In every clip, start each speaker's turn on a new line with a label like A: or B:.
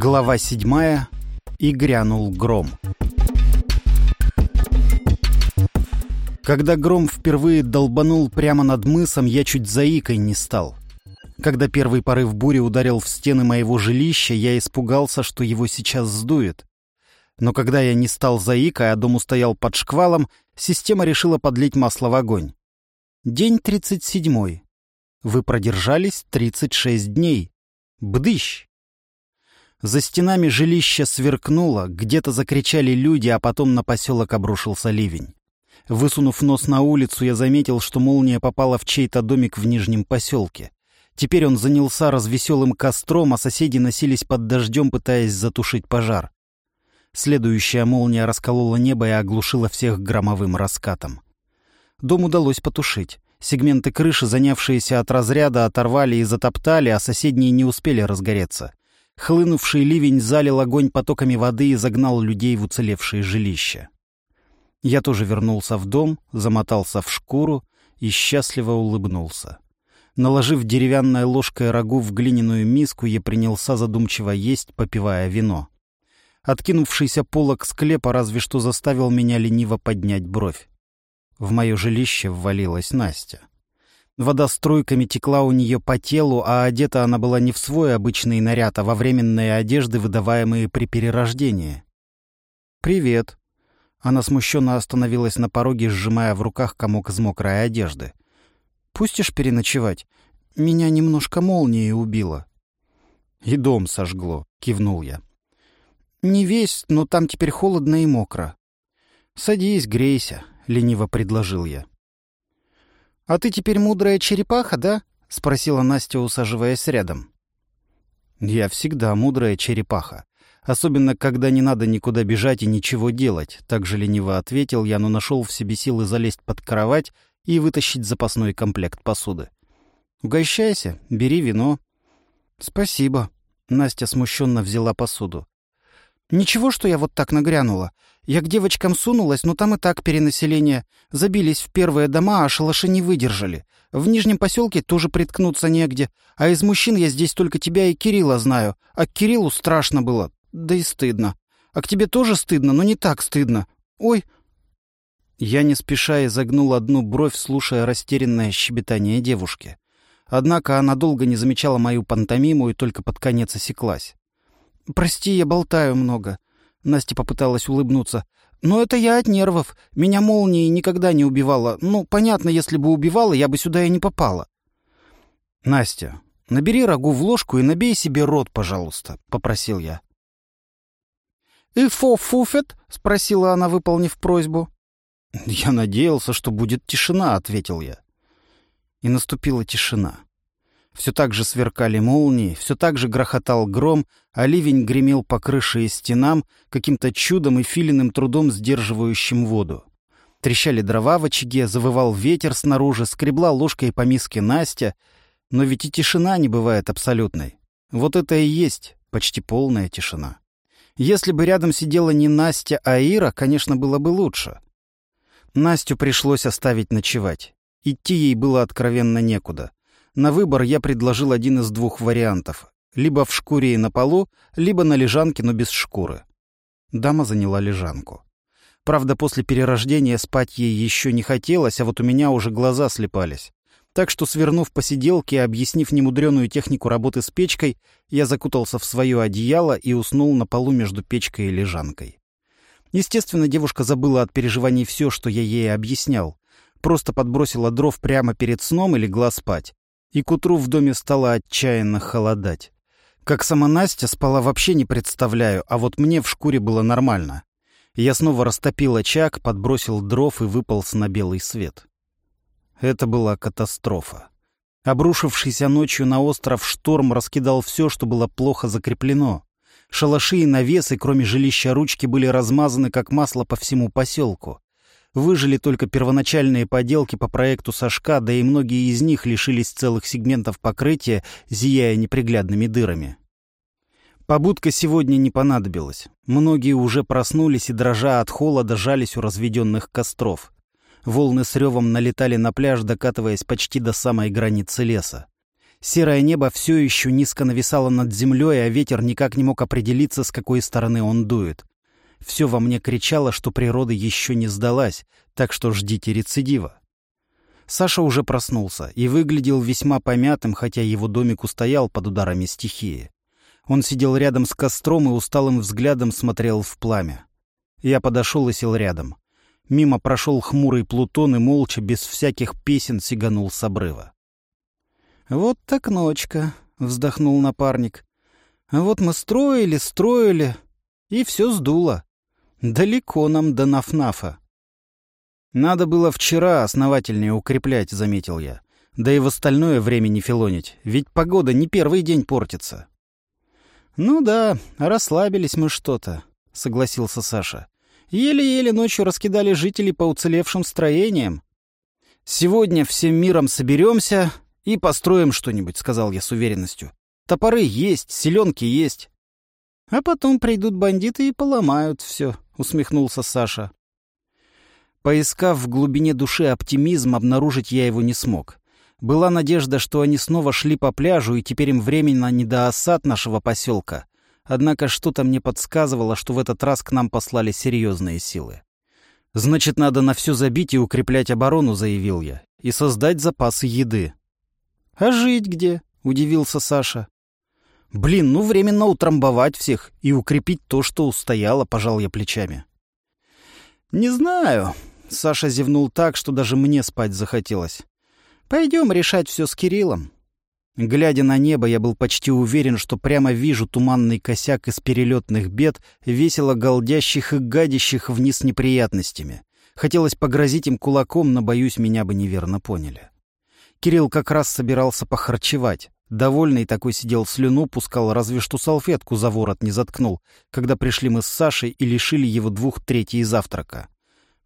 A: Глава седьмая. И грянул гром. Когда гром впервые долбанул прямо над мысом, я чуть заикой не стал. Когда первый порыв бури ударил в стены моего жилища, я испугался, что его сейчас сдует. Но когда я не стал заикой, а дом устоял под шквалом, система решила подлить масло в огонь. День тридцать седьмой. Вы продержались тридцать шесть дней. Бдыщ! За стенами жилища сверкнуло, где-то закричали люди, а потом на поселок обрушился ливень. Высунув нос на улицу, я заметил, что молния попала в чей-то домик в Нижнем поселке. Теперь он занялся развеселым костром, а соседи носились под дождем, пытаясь затушить пожар. Следующая молния расколола небо и оглушила всех громовым раскатом. Дом удалось потушить. Сегменты крыши, занявшиеся от разряда, оторвали и затоптали, а соседние не успели разгореться. Хлынувший ливень залил огонь потоками воды и загнал людей в уцелевшие жилища. Я тоже вернулся в дом, замотался в шкуру и счастливо улыбнулся. Наложив деревянной ложкой рагу в глиняную миску, я принялся задумчиво есть, попивая вино. Откинувшийся полок склепа разве что заставил меня лениво поднять бровь. В мое жилище ввалилась Настя. Вода струйками текла у нее по телу, а одета она была не в свой обычный наряд, а во временные одежды, выдаваемые при перерождении. «Привет». Она смущенно остановилась на пороге, сжимая в руках комок из мокрой одежды. «Пустишь переночевать? Меня немножко молнией убило». «И дом сожгло», — кивнул я. «Не весь, но там теперь холодно и мокро». «Садись, грейся», — лениво предложил я. «А ты теперь мудрая черепаха, да?» — спросила Настя, усаживаясь рядом. «Я всегда мудрая черепаха. Особенно, когда не надо никуда бежать и ничего делать», — так же лениво ответил я, но нашел в себе силы залезть под кровать и вытащить запасной комплект посуды. «Угощайся, бери вино». «Спасибо», — Настя смущенно взяла посуду. «Ничего, что я вот так нагрянула. Я к девочкам сунулась, но там и так перенаселение. Забились в первые дома, а шалаши не выдержали. В Нижнем поселке тоже приткнуться негде. А из мужчин я здесь только тебя и Кирилла знаю. А к Кириллу страшно было. Да и стыдно. А к тебе тоже стыдно, но не так стыдно. Ой!» Я не спеша изогнул одну бровь, слушая растерянное щебетание девушки. Однако она долго не замечала мою пантомиму и только под конец осеклась. «Прости, я болтаю много. Настя попыталась улыбнуться. «Но это я от нервов. Меня молнией никогда не убивала. Ну, понятно, если бы убивала, я бы сюда и не попала». «Настя, набери рагу в ложку и набей себе рот, пожалуйста», — попросил я. «И фо фуфет?» — спросила она, выполнив просьбу. «Я надеялся, что будет тишина», — ответил я. И наступила тишина. Все так же сверкали молнии, все так же грохотал гром, а ливень гремел по крыше и стенам, каким-то чудом и филиным трудом сдерживающим воду. Трещали дрова в очаге, завывал ветер снаружи, скребла ложкой по миске Настя. Но ведь и тишина не бывает абсолютной. Вот это и есть почти полная тишина. Если бы рядом сидела не Настя, а Ира, конечно, было бы лучше. Настю пришлось оставить ночевать. Идти ей было откровенно некуда. На выбор я предложил один из двух вариантов. Либо в шкуре и на полу, либо на лежанке, но без шкуры. Дама заняла лежанку. Правда, после перерождения спать ей еще не хотелось, а вот у меня уже глаза слепались. Так что, свернув посиделки и объяснив немудреную технику работы с печкой, я закутался в свое одеяло и уснул на полу между печкой и лежанкой. Естественно, девушка забыла от переживаний все, что я ей объяснял. Просто подбросила дров прямо перед сном и легла спать и к утру в доме стало отчаянно холодать. Как сама Настя спала вообще не представляю, а вот мне в шкуре было нормально. Я снова растопил очаг, подбросил дров и выполз на белый свет. Это была катастрофа. Обрушившийся ночью на остров шторм раскидал все, что было плохо закреплено. Шалаши и навесы, кроме жилища ручки, были размазаны как масло по всему поселку. Выжили только первоначальные поделки по проекту Сашка, да и многие из них лишились целых сегментов покрытия, зияя неприглядными дырами. Побудка сегодня не понадобилась. Многие уже проснулись и, дрожа от холода, жались у разведенных костров. Волны с ревом налетали на пляж, докатываясь почти до самой границы леса. Серое небо все еще низко нависало над землей, а ветер никак не мог определиться, с какой стороны он дует. Все во мне кричало, что природа еще не сдалась, так что ждите рецидива. Саша уже проснулся и выглядел весьма помятым, хотя его домик устоял под ударами стихии. Он сидел рядом с костром и усталым взглядом смотрел в пламя. Я подошел и сел рядом. Мимо прошел хмурый Плутон и молча, без всяких песен, сиганул с обрыва. «Вот так ночка», — вздохнул напарник. «А вот мы строили, строили, и все сдуло. Далеко нам до Нафнафа». «Надо было вчера основательнее укреплять», — заметил я. «Да и в остальное время не филонить, ведь погода не первый день портится». «Ну да, расслабились мы что-то», — согласился Саша. «Еле-еле ночью раскидали жителей по уцелевшим строениям. Сегодня всем миром соберемся, «И построим что-нибудь», — сказал я с уверенностью. «Топоры есть, селенки есть». «А потом придут бандиты и поломают все», — усмехнулся Саша. Поискав в глубине души оптимизм, обнаружить я его не смог. Была надежда, что они снова шли по пляжу, и теперь им временно не до осад нашего поселка. Однако что-то мне подсказывало, что в этот раз к нам послали серьезные силы. «Значит, надо на все забить и укреплять оборону», — заявил я, — «и создать запасы еды». «А жить где?» — удивился Саша. «Блин, ну временно утрамбовать всех и укрепить то, что устояло», — пожал я плечами. «Не знаю», — Саша зевнул так, что даже мне спать захотелось. «Пойдем решать все с Кириллом». Глядя на небо, я был почти уверен, что прямо вижу туманный косяк из перелетных бед, весело голдящих и гадящих вниз неприятностями. Хотелось погрозить им кулаком, но, боюсь, меня бы неверно поняли. Кирилл как раз собирался похарчевать. Довольный такой сидел слюну, пускал, разве что салфетку за ворот не заткнул, когда пришли мы с Сашей и лишили его двух третий завтрака.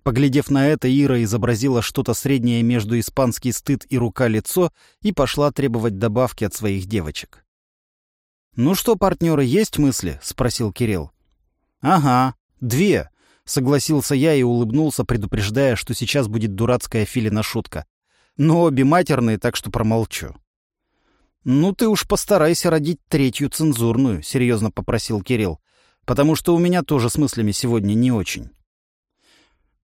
A: Поглядев на это, Ира изобразила что-то среднее между испанский стыд и рука-лицо и пошла требовать добавки от своих девочек. «Ну что, партнеры, есть мысли?» — спросил Кирилл. «Ага, две», — согласился я и улыбнулся, предупреждая, что сейчас будет дурацкая филина шутка но обе матерные, так что промолчу. «Ну ты уж постарайся родить третью цензурную», — серьезно попросил Кирилл, «потому что у меня тоже с мыслями сегодня не очень».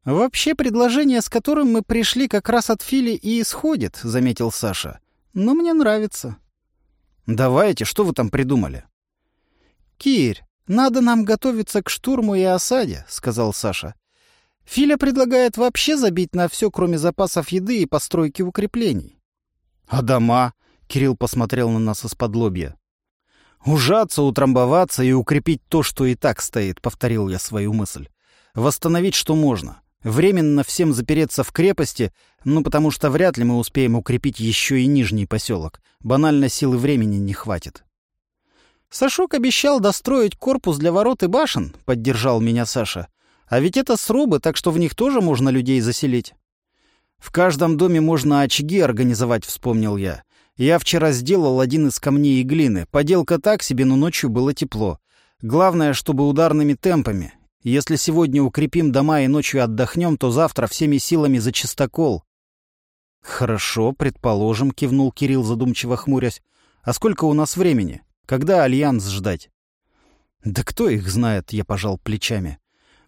A: «Вообще предложение, с которым мы пришли, как раз от Фили и исходит», — заметил Саша. «Но мне нравится». «Давайте, что вы там придумали?» «Кирь, надо нам готовиться к штурму и осаде», — сказал Саша. Филя предлагает вообще забить на все, кроме запасов еды и постройки укреплений. «А дома?» — Кирилл посмотрел на нас из-под лобья. «Ужаться, утрамбоваться и укрепить то, что и так стоит», — повторил я свою мысль. «Восстановить, что можно. Временно всем запереться в крепости, ну, потому что вряд ли мы успеем укрепить еще и нижний поселок. Банально силы времени не хватит». «Сашок обещал достроить корпус для ворот и башен», — поддержал меня Саша. А ведь это срубы, так что в них тоже можно людей заселить. В каждом доме можно очаги организовать, вспомнил я. Я вчера сделал один из камней и глины. Поделка так себе, но ночью было тепло. Главное, чтобы ударными темпами. Если сегодня укрепим дома и ночью отдохнем, то завтра всеми силами за чистокол. Хорошо, предположим, кивнул Кирилл, задумчиво хмурясь. А сколько у нас времени? Когда альянс ждать? Да кто их знает, я пожал плечами.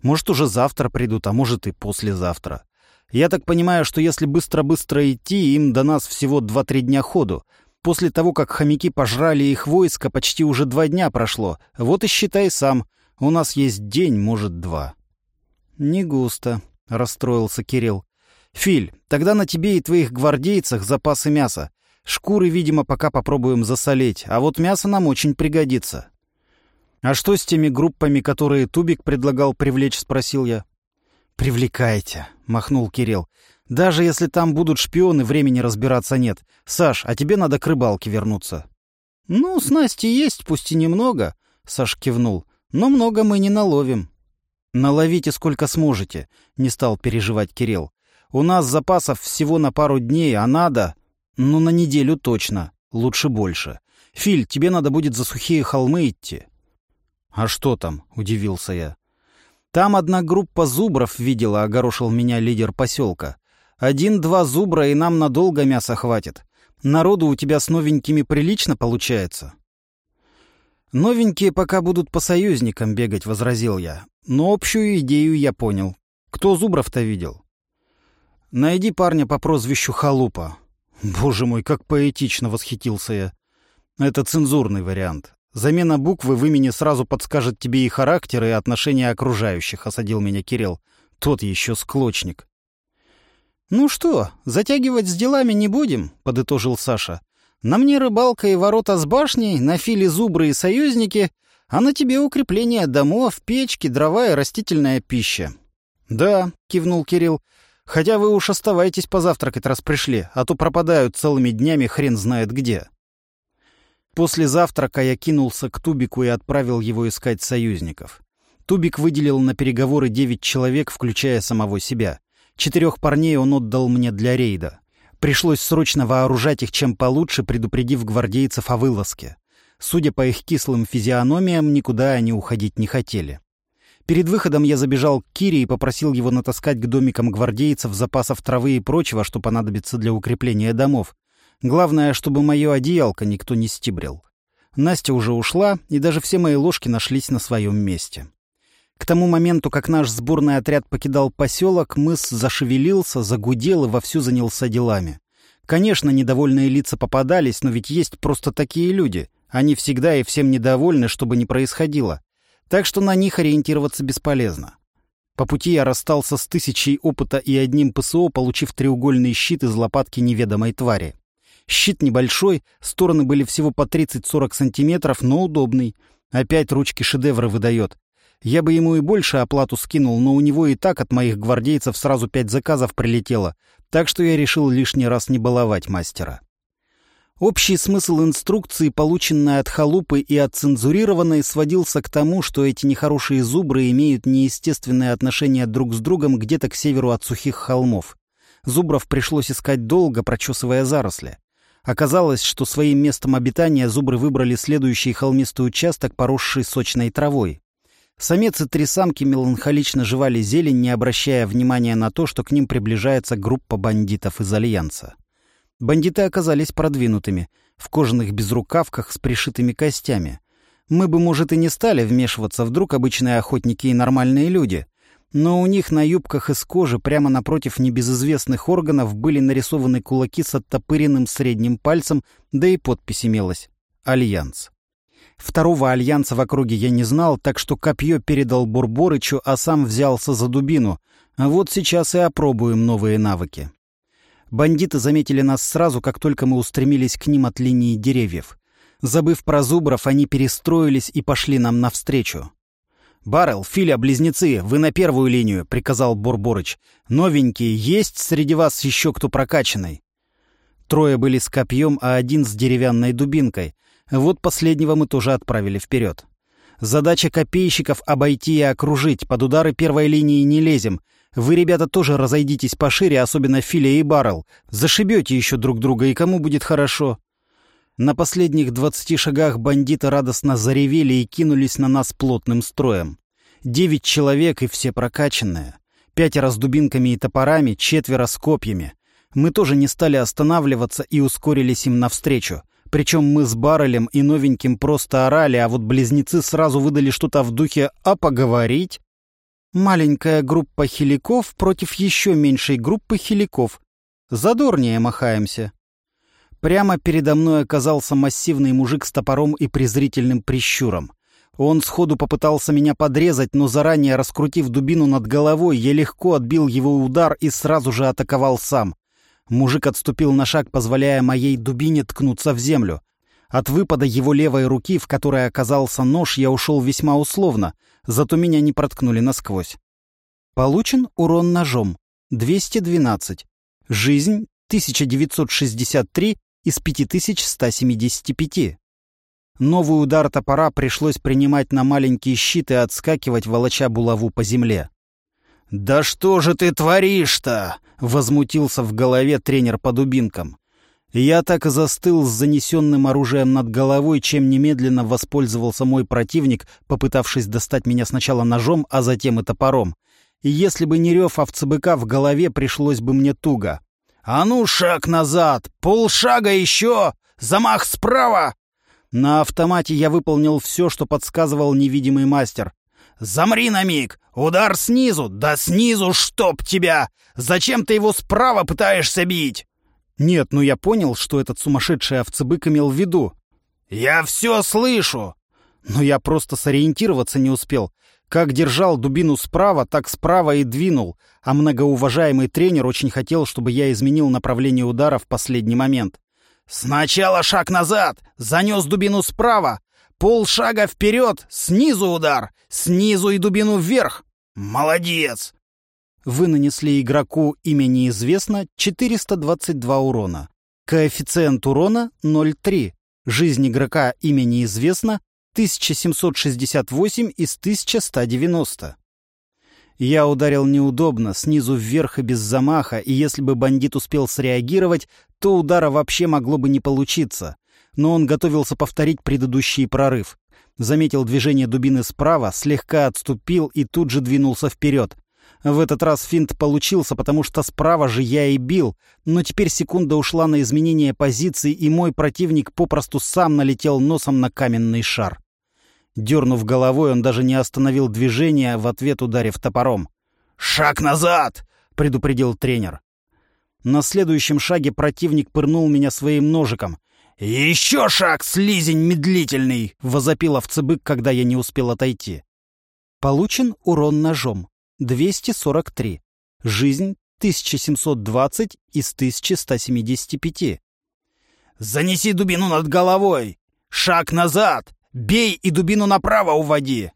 A: Может, уже завтра придут, а может и послезавтра. Я так понимаю, что если быстро-быстро идти, им до нас всего два-три дня ходу. После того, как хомяки пожрали их войско, почти уже два дня прошло. Вот и считай сам. У нас есть день, может, два. «Не густо», — расстроился Кирилл. «Филь, тогда на тебе и твоих гвардейцах запасы мяса. Шкуры, видимо, пока попробуем засолить, а вот мясо нам очень пригодится. «А что с теми группами, которые Тубик предлагал привлечь?» — спросил я. «Привлекайте», — махнул Кирилл. «Даже если там будут шпионы, времени разбираться нет. Саш, а тебе надо к рыбалке вернуться». «Ну, снасти есть, пусть и немного», — Саш кивнул. «Но много мы не наловим». «Наловите сколько сможете», — не стал переживать Кирилл. «У нас запасов всего на пару дней, а надо...» «Ну, на неделю точно. Лучше больше. Филь, тебе надо будет за сухие холмы идти». «А что там?» — удивился я. «Там одна группа зубров видела», — огорошил меня лидер поселка. «Один-два зубра, и нам надолго мяса хватит. Народу у тебя с новенькими прилично получается?» «Новенькие пока будут по союзникам бегать», — возразил я. «Но общую идею я понял. Кто Зубров-то видел?» «Найди парня по прозвищу Халупа». «Боже мой, как поэтично!» — восхитился я. «Это цензурный вариант. Замена буквы в имени сразу подскажет тебе и характер, и отношения окружающих», — осадил меня Кирилл. «Тот еще склочник». «Ну что, затягивать с делами не будем», — подытожил Саша. «На мне рыбалка и ворота с башней, на Филе зубры и союзники, а на тебе укрепление домов, печки, дрова и растительная пища». «Да», — кивнул Кирилл, — «хотя вы уж оставайтесь позавтракать, раз пришли, а то пропадают целыми днями хрен знает где». После завтрака я кинулся к Тубику и отправил его искать союзников. Тубик выделил на переговоры девять человек, включая самого себя. Четырех парней он отдал мне для рейда. Пришлось срочно вооружать их чем получше, предупредив гвардейцев о вылазке. Судя по их кислым физиономиям, никуда они уходить не хотели. Перед выходом я забежал к Кире и попросил его натаскать к домикам гвардейцев запасов травы и прочего, что понадобится для укрепления домов. Главное, чтобы мое одеялко никто не стибрил. Настя уже ушла, и даже все мои ложки нашлись на своем месте. К тому моменту, как наш сборный отряд покидал поселок, мыс зашевелился, загудел и вовсю занялся делами. Конечно, недовольные лица попадались, но ведь есть просто такие люди. Они всегда и всем недовольны, что бы ни происходило. Так что на них ориентироваться бесполезно. По пути я расстался с тысячей опыта и одним ПСО, получив треугольный щит из лопатки неведомой твари. Щит небольшой, стороны были всего по 30-40 сантиметров, но удобный. Опять ручки шедевры выдает. Я бы ему и больше оплату скинул, но у него и так от моих гвардейцев сразу пять заказов прилетело, так что я решил лишний раз не баловать мастера. Общий смысл инструкции, полученной от халупы и отцензурированной, сводился к тому, что эти нехорошие зубры имеют неестественные отношения друг с другом где-то к северу от сухих холмов. Зубров пришлось искать долго, прочесывая заросли. Оказалось, что своим местом обитания зубры выбрали следующий холмистый участок, поросший сочной травой. Самец и три самки меланхолично жевали зелень, не обращая внимания на то, что к ним приближается группа бандитов из Альянса. Бандиты оказались продвинутыми, в кожаных безрукавках с пришитыми костями. Мы бы, может, и не стали вмешиваться, вдруг обычные охотники и нормальные люди. Но у них на юбках из кожи прямо напротив небезызвестных органов были нарисованы кулаки с оттопыренным средним пальцем, да и подпись имелась «Альянс». Второго альянса в округе я не знал, так что копье передал Бурборычу, а сам взялся за дубину. А вот сейчас и опробуем новые навыки. Бандиты заметили нас сразу, как только мы устремились к ним от линии деревьев. Забыв про зубров, они перестроились и пошли нам навстречу. «Баррел, Филя, близнецы, вы на первую линию», — приказал Бурборыч. «Новенькие, есть среди вас еще кто прокачанный?» Трое были с копьем, а один с деревянной дубинкой — вот последнего мы тоже отправили вперед. Задача копейщиков — обойти и окружить, под удары первой линии не лезем. Вы, ребята, тоже разойдитесь пошире, особенно Филя и Баррел. Зашибете еще друг друга, и кому будет хорошо. На последних двадцати шагах бандиты радостно заревели и кинулись на нас плотным строем. Девять человек и все прокачанные. Пятеро с дубинками и топорами, четверо с копьями. Мы тоже не стали останавливаться и ускорились им навстречу. Причем мы с Баррелем и новеньким просто орали, а вот близнецы сразу выдали что-то в духе «а поговорить?» Маленькая группа хиликов против еще меньшей группы хиликов. Задорнее махаемся. Прямо передо мной оказался массивный мужик с топором и презрительным прищуром. Он сходу попытался меня подрезать, но заранее раскрутив дубину над головой, я легко отбил его удар и сразу же атаковал сам. Мужик отступил на шаг, позволяя моей дубине ткнуться в землю. От выпада его левой руки, в которой оказался нож, я ушел весьма условно, зато меня не проткнули насквозь. Получен урон ножом. 212. Жизнь 1963 из 5175. Новый удар топора пришлось принимать на маленький щит и отскакивать, волоча булаву по земле. «Да что же ты творишь-то?» — возмутился в голове тренер по дубинкам. Я так и застыл с занесенным оружием над головой, чем немедленно воспользовался мой противник, попытавшись достать меня сначала ножом, а затем и топором. И если бы не рев овцебыка в голове, пришлось бы мне туго.
B: «А ну, шаг назад! Полшага еще! Замах справа!»
A: На автомате я выполнил все, что подсказывал невидимый мастер.
B: «Замри на миг! Удар снизу! Да снизу, чтоб тебя! Зачем ты его справа пытаешься бить?»
A: Нет, ну я понял, что этот сумасшедший овцебык имел в виду.
B: «Я все слышу!»
A: Но я просто сориентироваться не успел. Как держал дубину справа, так справа и двинул, а многоуважаемый тренер очень хотел, чтобы я изменил направление удара в последний момент.
B: «Сначала шаг назад, занес дубину справа, полшага вперед, снизу удар, снизу и дубину вверх. Молодец!»
A: Вы нанесли игроку имя неизвестно 422 урона. Коэффициент урона 0,3. Жизнь игрока имя неизвестно 1768 из 1190. Я ударил неудобно, снизу вверх и без замаха, и если бы бандит успел среагировать, то удара вообще могло бы не получиться. Но он готовился повторить предыдущий прорыв. Заметил движение дубины справа, слегка отступил и тут же двинулся вперед. В этот раз финт получился, потому что справа же я и бил, но теперь секунда ушла на изменение позиции, и мой противник попросту сам налетел носом на каменный шар. Дернув головой, он даже не остановил движение, в ответ ударив топором.
B: «Шаг назад!» — предупредил тренер.
A: На следующем шаге противник пырнул меня своим ножиком.
B: «Еще шаг, слизень медлительный!» — возопил овцебык, когда я не успел отойти.
A: Получен урон ножом. 243. Жизнь 1720 из 1175.
B: «Занеси дубину над головой! Шаг назад! Бей и дубину направо уводи!»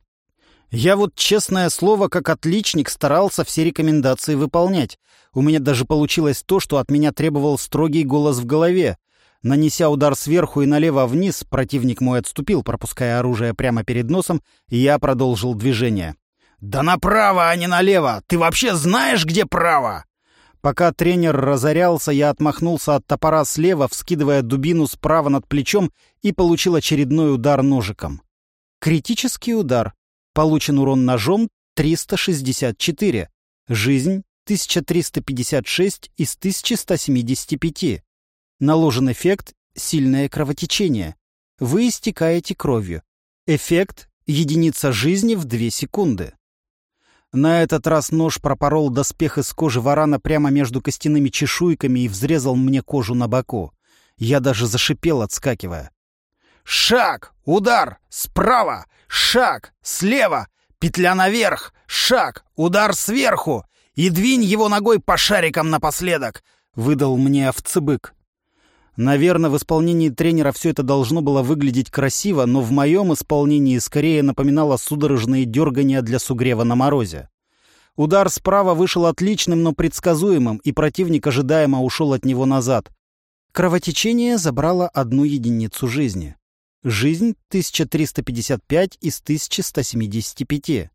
A: Я вот, честное слово, как отличник старался все рекомендации выполнять. У меня даже получилось то, что от меня требовал строгий голос в голове. Нанеся удар сверху и налево вниз, противник мой отступил, пропуская оружие прямо перед носом, и я продолжил движение.
B: «Да направо, а не налево! Ты вообще знаешь, где право?»
A: Пока тренер разорялся, я отмахнулся от топора слева, вскидывая дубину справа над плечом и получил очередной удар ножиком. Критический удар. Получен урон ножом 364. Жизнь 1356 из 1175. Наложен эффект «Сильное кровотечение». Вы истекаете кровью. Эффект «Единица жизни в 2 секунды». На этот раз нож пропорол доспех из кожи варана прямо между костяными чешуйками и взрезал мне кожу на боку. Я даже зашипел, отскакивая.
B: «Шаг! Удар! Справа! Шаг! Слева! Петля наверх! Шаг! Удар сверху! И двинь его ногой по шарикам напоследок!» — выдал мне овцебык.
A: Наверное, в исполнении тренера все это должно было выглядеть красиво, но в моем исполнении скорее напоминало судорожные дергания для сугрева на морозе. Удар справа вышел отличным, но предсказуемым, и противник ожидаемо ушел от него назад. Кровотечение забрало одну единицу жизни. Жизнь 1355 из 1175.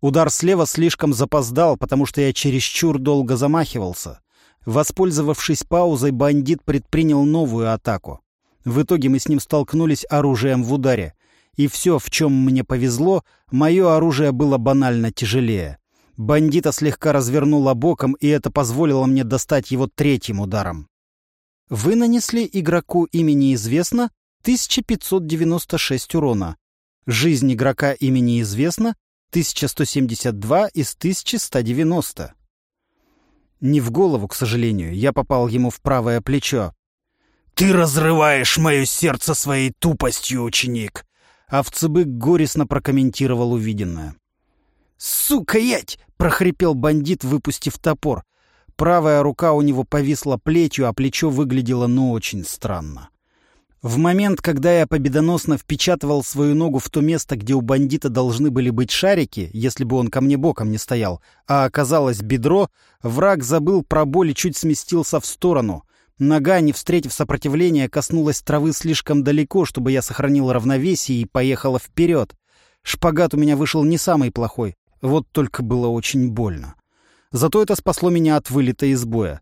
A: Удар слева слишком запоздал, потому что я чересчур долго замахивался. Воспользовавшись паузой, бандит предпринял новую атаку. В итоге мы с ним столкнулись оружием в ударе. И все, в чем мне повезло, мое оружие было банально тяжелее. Бандита слегка развернуло боком, и это позволило мне достать его третьим ударом. Вы нанесли игроку имени известно 1596 урона. Жизнь игрока имени известно 1172 из 1190. Не в голову, к сожалению. Я попал ему в правое плечо.
B: «Ты разрываешь мое сердце своей тупостью, ученик!»
A: Овцебык горестно прокомментировал увиденное.
B: «Сука, ять!»
A: — прохрипел бандит, выпустив топор. Правая рука у него повисла плетью, а плечо выглядело ну очень странно. В момент, когда я победоносно впечатывал свою ногу в то место, где у бандита должны были быть шарики, если бы он ко мне боком не стоял, а оказалось бедро, враг забыл про боль и чуть сместился в сторону. Нога, не встретив сопротивления, коснулась травы слишком далеко, чтобы я сохранил равновесие и поехала вперед. Шпагат у меня вышел не самый плохой, вот только было очень больно. Зато это спасло меня от вылета из боя.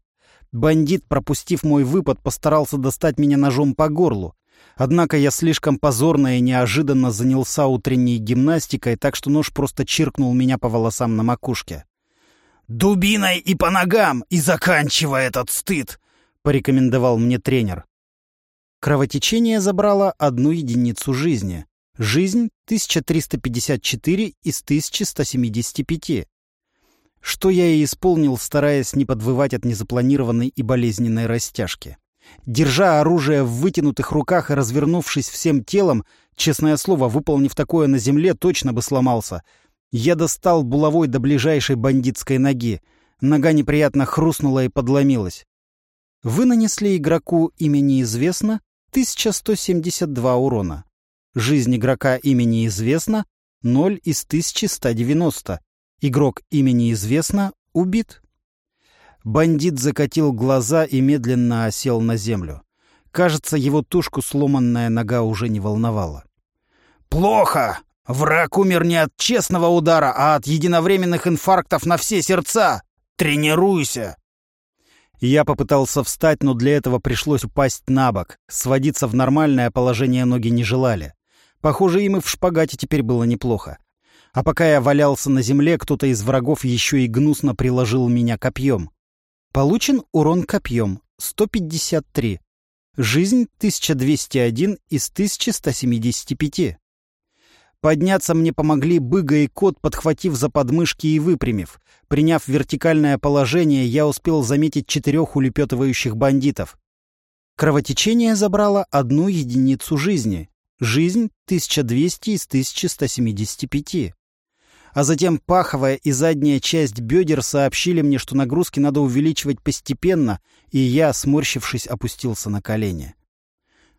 A: Бандит, пропустив мой выпад, постарался достать меня ножом по горлу. Однако я слишком позорно и неожиданно занялся утренней гимнастикой, так что нож просто чиркнул меня по волосам на макушке.
B: Дубиной и по ногам, и заканчивай этот стыд!» — порекомендовал мне тренер.
A: Кровотечение забрало одну единицу жизни. Жизнь 1354 из 1175. Что я и исполнил, стараясь не подвывать от незапланированной и болезненной растяжки. Держа оружие в вытянутых руках и развернувшись всем телом, честное слово, выполнив такое на земле, точно бы сломался. Я достал булавой до ближайшей бандитской ноги. Нога неприятно хрустнула и подломилась. Вы нанесли игроку имени известно 1172 урона. Жизнь игрока имени известно 0 из 1190. Игрок имени известно убит. Бандит закатил глаза и медленно осел на землю. Кажется, его тушку сломанная нога уже не волновала.
B: «Плохо! Враг умер не от честного удара, а от единовременных инфарктов на все сердца! Тренируйся!»
A: Я попытался встать, но для этого пришлось упасть на бок. Сводиться в нормальное положение ноги не желали. Похоже, им и в шпагате теперь было неплохо. А пока я валялся на земле, кто-то из врагов еще и гнусно приложил меня копьем. Получен урон копьем — 153. Жизнь — 1201 из 1175. Подняться мне помогли быга и кот, подхватив за подмышки и выпрямив. Приняв вертикальное положение, я успел заметить четырех улепетывающих бандитов. Кровотечение забрало одну единицу жизни. Жизнь — 1200 из 1175 а затем паховая и задняя часть бедер сообщили мне, что нагрузки надо увеличивать постепенно, и я, сморщившись, опустился на колени.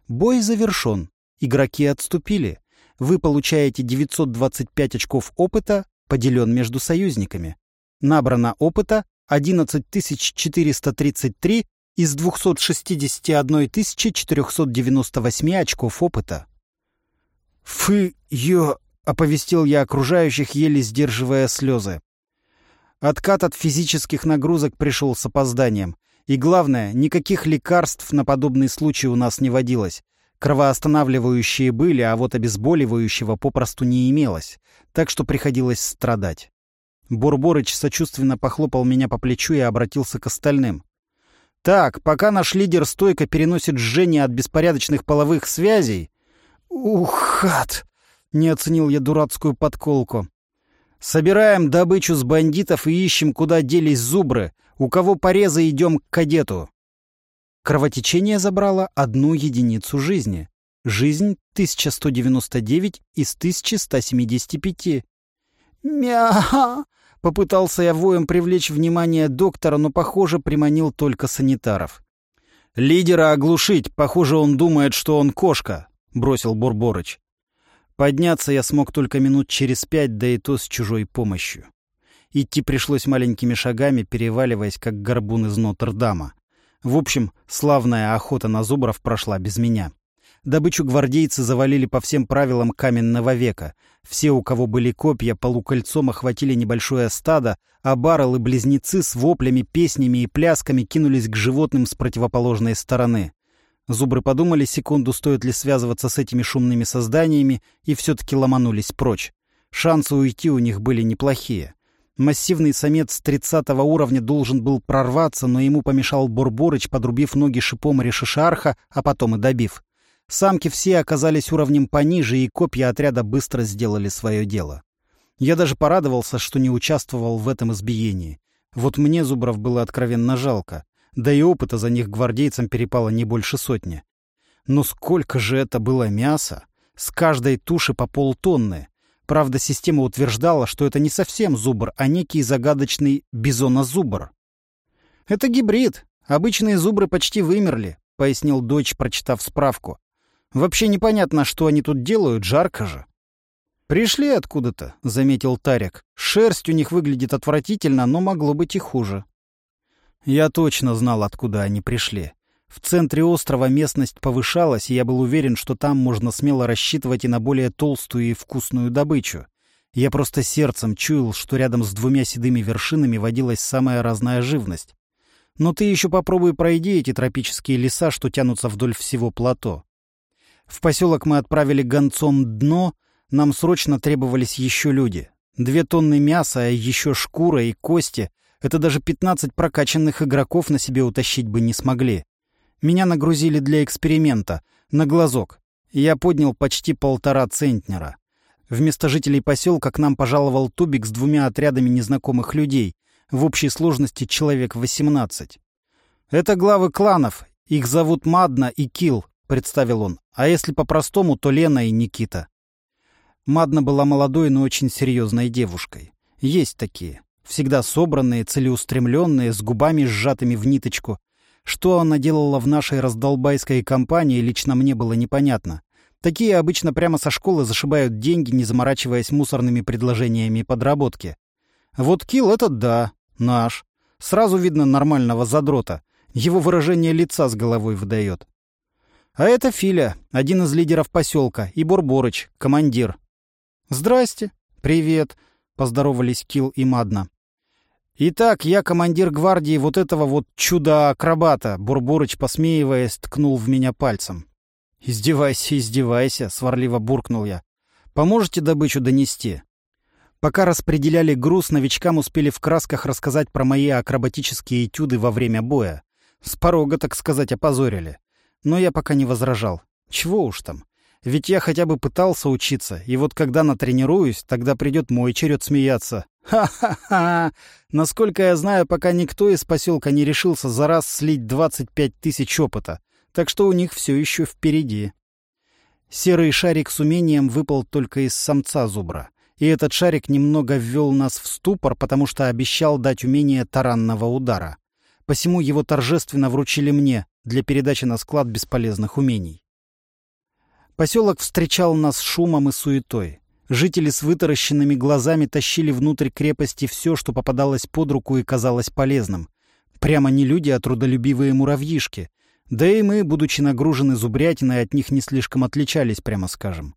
A: Бой завершен. Игроки отступили. Вы получаете 925 очков опыта, поделен между союзниками. Набрано опыта 11433 из 261 498 очков опыта.
B: «Фы, ё...» оповестил я окружающих, еле сдерживая слезы. Откат от физических нагрузок пришел с опозданием. И главное, никаких лекарств на подобный случай у нас не водилось. Кровоостанавливающие были, а вот обезболивающего попросту не имелось, так что приходилось страдать. Бурборыч сочувственно похлопал меня по плечу и обратился к остальным. «Так, пока наш лидер стойко переносит жжение от беспорядочных половых связей...» «Ух, ад!» Не оценил я дурацкую подколку. Собираем добычу с бандитов и ищем, куда делись зубры. У кого порезы, идем к кадету. Кровотечение забрало одну единицу жизни. Жизнь 1199 из 1175. «Мя!» — попытался я воем привлечь внимание доктора, но, похоже, приманил только санитаров. «Лидера оглушить! Похоже, он думает, что он кошка!» — бросил Бурборыч. Подняться я смог только минут через пять, да и то с чужой помощью. Идти пришлось маленькими шагами, переваливаясь, как горбун из Нотр-Дама. В общем, славная охота на зубров прошла без меня. Добычу гвардейцы завалили по всем правилам каменного века. Все, у кого были копья, полукольцом охватили небольшое стадо, а баррелы-близнецы с воплями, песнями и плясками кинулись к животным с противоположной стороны. Зубры подумали секунду, стоит ли связываться с этими шумными созданиями, и все-таки ломанулись прочь. Шансы уйти у них были неплохие. Массивный самец 30 уровня должен был прорваться, но ему помешал Борборыч, подрубив ноги шипом решишарха, а потом и добив. Самки все оказались уровнем пониже, и копья отряда быстро сделали свое дело. Я даже порадовался, что не участвовал в этом избиении. Вот мне зубров было откровенно жалко. Да и опыта за них гвардейцам перепало не больше сотни. Но сколько же это было мяса! С каждой туши по полтонны. Правда, система утверждала, что это не совсем зубр, а некий загадочный бизонозубр. «Это гибрид. Обычные зубры почти вымерли», — пояснил дочь, прочитав справку. «Вообще непонятно, что они тут делают, жарко же». «Пришли откуда-то», — заметил Тарик. «Шерсть у них выглядит отвратительно, но могло быть и хуже». Я точно знал, откуда они пришли. В центре острова местность повышалась, и я был уверен, что там можно смело рассчитывать и на более толстую и вкусную добычу. Я просто сердцем чуял, что рядом с двумя седыми вершинами водилась самая разная живность. Но ты еще попробуй пройди эти тропические леса, что тянутся вдоль всего плато. В поселок мы отправили гонцом дно, нам срочно требовались еще люди. Две тонны мяса, еще шкура и кости —
A: Это даже 15 прокачанных игроков на себе утащить бы не смогли. Меня нагрузили для эксперимента, на глазок. Я поднял почти полтора центнера. Вместо жителей поселка к нам пожаловал тубик с двумя отрядами незнакомых людей, в общей сложности человек 18. «Это главы кланов, их зовут Мадна и Кил», — представил он. «А если по-простому, то Лена и Никита». Мадна была молодой, но очень серьезной девушкой. Есть такие. Всегда собранные, целеустремленные, с губами сжатыми в ниточку. Что она делала в нашей раздолбайской компании, лично мне было непонятно. Такие обычно прямо со школы зашибают деньги, не заморачиваясь мусорными предложениями подработки. Вот Килл этот да, наш. Сразу видно нормального задрота. Его выражение лица с головой выдает. А это Филя, один из лидеров поселка, и Бурборыч, командир. «Здрасте». «Привет», — поздоровались Килл и Мадна. «Итак, я командир гвардии вот этого вот чуда-акробата», — Бурборыч, посмеиваясь, ткнул в меня пальцем. «Издевайся, издевайся», — сварливо буркнул я. «Поможете добычу донести?» Пока распределяли груз, новичкам успели в красках рассказать про мои акробатические этюды во время боя. С порога, так сказать, опозорили. Но я пока не возражал. Чего уж там. Ведь я хотя бы пытался учиться, и вот когда натренируюсь, тогда придет мой черед смеяться. Ха-ха-ха! Насколько я знаю, пока никто из поселка не решился за раз слить 25 тысяч опыта, так что у них все еще впереди. Серый шарик с умением выпал только из самца зубра. И этот шарик немного ввел нас в ступор, потому что обещал дать умение таранного удара. Посему его торжественно вручили мне для передачи на склад бесполезных умений. Поселок встречал нас шумом и суетой. Жители с вытаращенными глазами тащили внутрь крепости все, что попадалось под руку и казалось полезным. Прямо не люди, а трудолюбивые муравьишки. Да и мы, будучи нагружены зубрятиной, от них не слишком отличались, прямо скажем.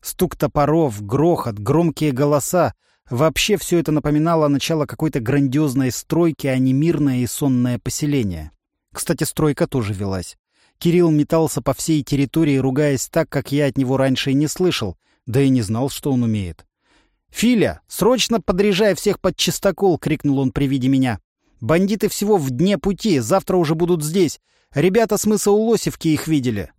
A: Стук топоров, грохот, громкие голоса — вообще все это напоминало начало какой-то грандиозной стройки, а не мирное и сонное поселение. Кстати, стройка тоже велась. Кирилл метался по всей территории, ругаясь так, как я от него раньше и не слышал, да и не знал, что он умеет. «Филя, срочно подряжай всех под чистокол!» — крикнул он при виде меня. «Бандиты всего в дне пути, завтра уже будут здесь. Ребята с мыса Улосевки их видели».